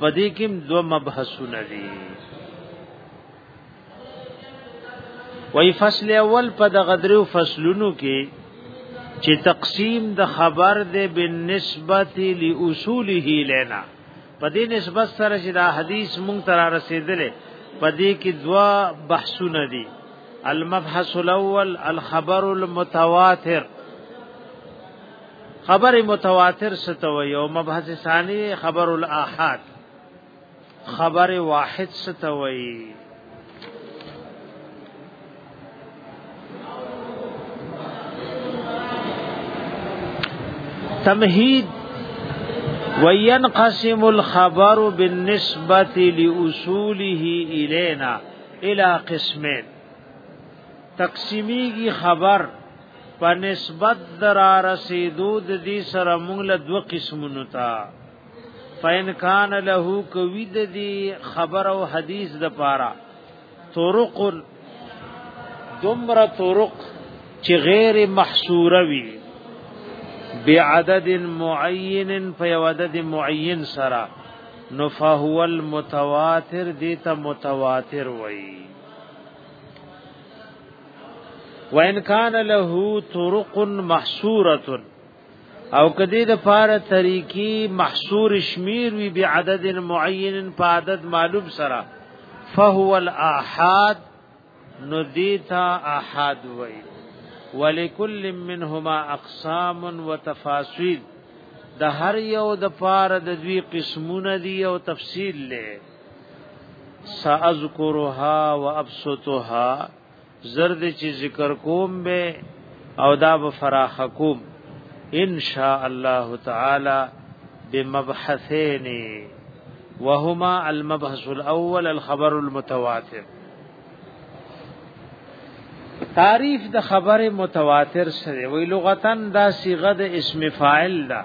په دې کې دوه مبحثونه دي وای فصل اول په د غدرو فصلونو کې چې تقسیم د خبر د بالنسبت لاصوله لنا په دې نسبت سره چې دا حدیث مونږ تر رسیدلې په دې کې دوا بحثونه دي المبحث الاول الخبر المتواتر خبر متواتر ستوي او مبحث ثاني خبر الاحاد خبر واحد ستوي تمهيد وينقسم الخبر بالنسبة لأصوله إلينا إلى قسمين تقسیمی خبر په نسبت در رسیدو د دې سره موږ له دوه قسمونو ته فین کان له کوي د دې خبر او حدیث د پاره طرق دمر طرق چې غیر محصوره وي بعدد معین په عدد معین سره نو فهو المتواتر دیتا متواتر وئی وان کان له طرق محصوره او کدی د پاره طریقی محصور شمیر وی بعدد معین په عدد معلوم سره فهو الاحاد نو دیتا احاد وی ولکل منهما اقسام وتفاصیل د هر یو د پاره د دوی قسمونه دی او تفصیل له ساذکرها وابسطها زرد چې ذکر کوم به او دا به فراخ کوم ان شاء الله تعالی بمبحثين وهما المبحث الاول الخبر المتواتر تعریف د خبر متواتر سره وی لغتن دا صيغه د اسم فاعل ده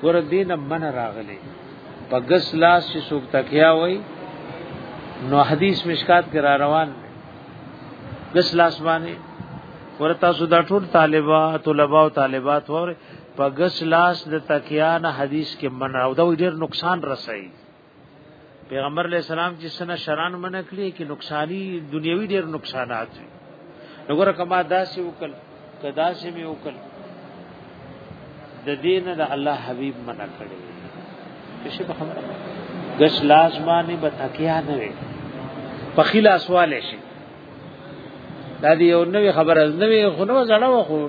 ګور دین من راغلی په غس لاس چې څوک تکیا وای نو حدیث مشکات کې را روان دی غس لاس باندې ورته سو دا ټول طالبات طلباء او طالبات ور په غس لاس د تکیا نه حدیث کې منع او دا ډیر نقصان رسي پیغمبر علیہ السلام چې سنه شران منع کړی کې نقصانی دنیوي ډیر نقصانات وي وګوره کما داسې وکړ کدا سې می وکړ د دین د الله حبیب منع کړی څه په خبره غش لاس باندې بتکیا نه وي په خلا سوال شي دا دی یو نوې خبره نوې خنو زړه وخو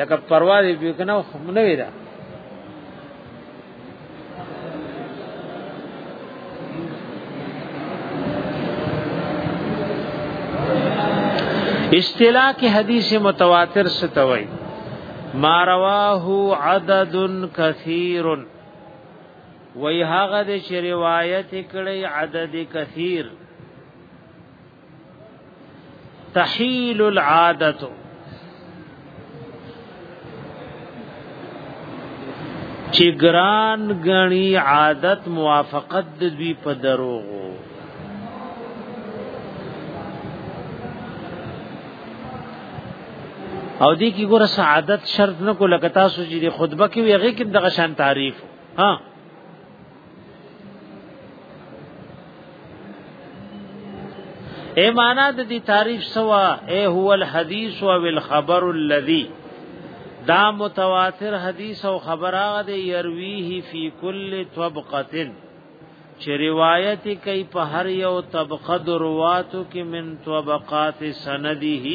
لکه پرواز به کنه خو نوې ده اصطلاح کې حدیث متواتر ستوي ما رواه عدد کثیر وی هغه د روایت کړي عدد کثیر تحیل العادت چې ګران غني عادت موافقت د دوی په دروغو او دې کې ګوره سعادت شرط نه کو لکه تاسو چې خطبه کې ویغه کې دغه شان تعریف ها اے معنا د دې تعریف سوا اے هو الحدیث او الخبر الذي دا متواتر حدیث او خبر هغه دی يرويه فی کل طبقه چې روایت کوي په هر یو طبقه درواتو کې من طبقات سنده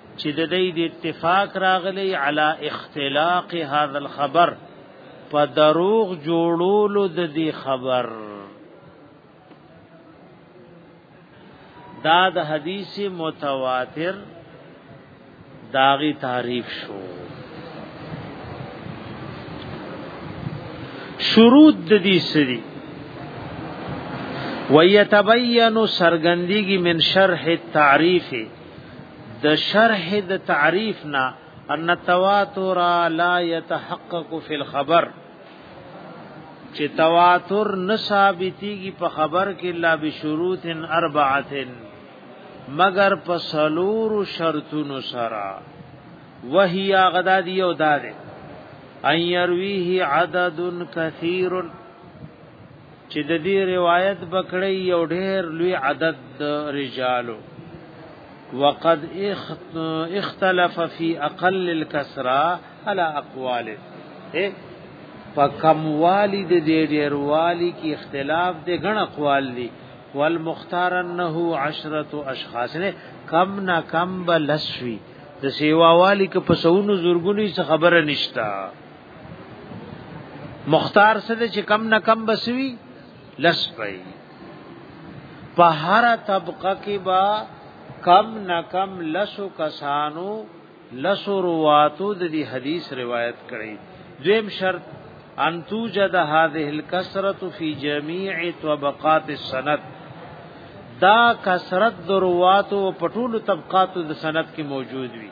چې د دې د اتفاق راغلی علی اختلاق هذا الخبر په دروغ جوړولو د دې خبر دا د حدیث متواتر داغي تعریف شو شروط د دې سری ويتبين سرګندګي من شرح التعريفه د شرح د تعریف نه ان تواتر لا يتحقق في الخبر چې تواتر نه ثابتيږي په خبر کې لا بشروط اربعه مگر په سلور شرطونو سره وهي غدا دی او دار ان يرويه عدد كثير چې د دې روایت بکړی یو ډېر لوی عدد رجالو وقد اختلف في اقل الكسرى على اقوال په کم والی د دې ډېر والی کې اختلاف د غن اقوال دي والمختار انه عشرة اشخاص نه کم نا کم بلسوی د سیوا والی کې په سونو زورګونی څخه خبره نشتا مختار سره چې کم نه کم بسوي لس پي په هر طبقه کې با کم نه کم لسو کسانو لسو رواتو د دې حدیث روایت کړي دویم شرط ان توجد هذه الكثرت في جميع طبقات السند دا کثرت درواتو پټول طبقات د سند کې موجود وي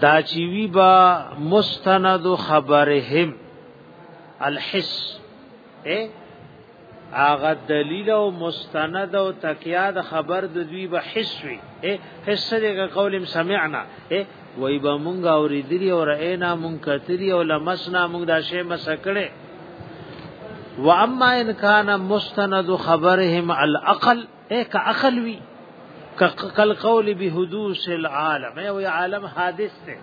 دا چې وی با مستند خبرهم الحس اے اغه دلیل او مستند او تکیا د خبر د دوی به حس وی اے حس دغه قولم سمعنا اے وای به مونږ اوریدلی او راینا مونږ کتلی او لمسنا مونږ دا شی مسکړه واما ان کان مستند خبرهم العقل اے کا عقل وی کل قول بحدوث العالم اے وی عالم حادث تے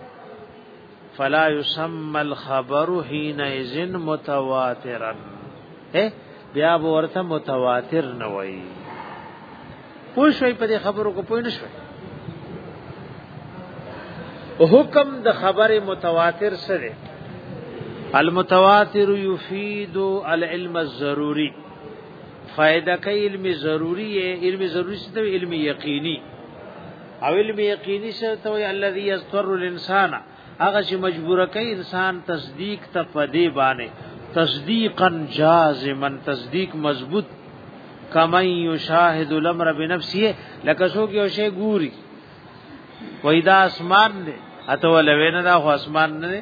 فلا يسمى الخبر حين اذن متواترا اے بیا ورته متواتر نه وای پوه شوي په دې خبرو کو پوه نه شوي حکم د خبره متواتر سره المتواتر يفيد العلم الضروري فائدہ کوي علم ضروری علم ضروری څه دی علم یقیني او علم یقیني څه ته وي الذي يستر الانسان هغه چې مجبور کوي انسان تصدیق ته پدې باندې تصدیقا جازما تصدیق مضبوط کما یشاهد الامر بنفسه لکه څوک یو شی ګوري وای دا اسمان دی اته ولوینه دا خو اسمان نه دی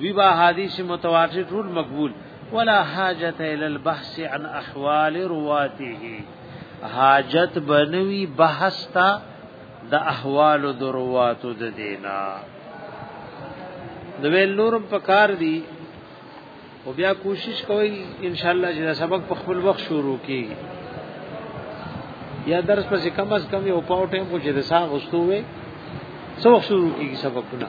وی با حدیث متواتر ټول مقبول ولا حاجت الى البحث عن احوال رواته حاجت بنوي بحث تا د احوال درواتو د دینا د ویل نورم پکار دی او بیا کوشش کوي ان شاء الله چې دا سبق په خپل وخت شروع کیږي یا درس پسې کم از کم یو پاو ټیم کو چې د ساه غستو وي څو شروع کیږي سبقونه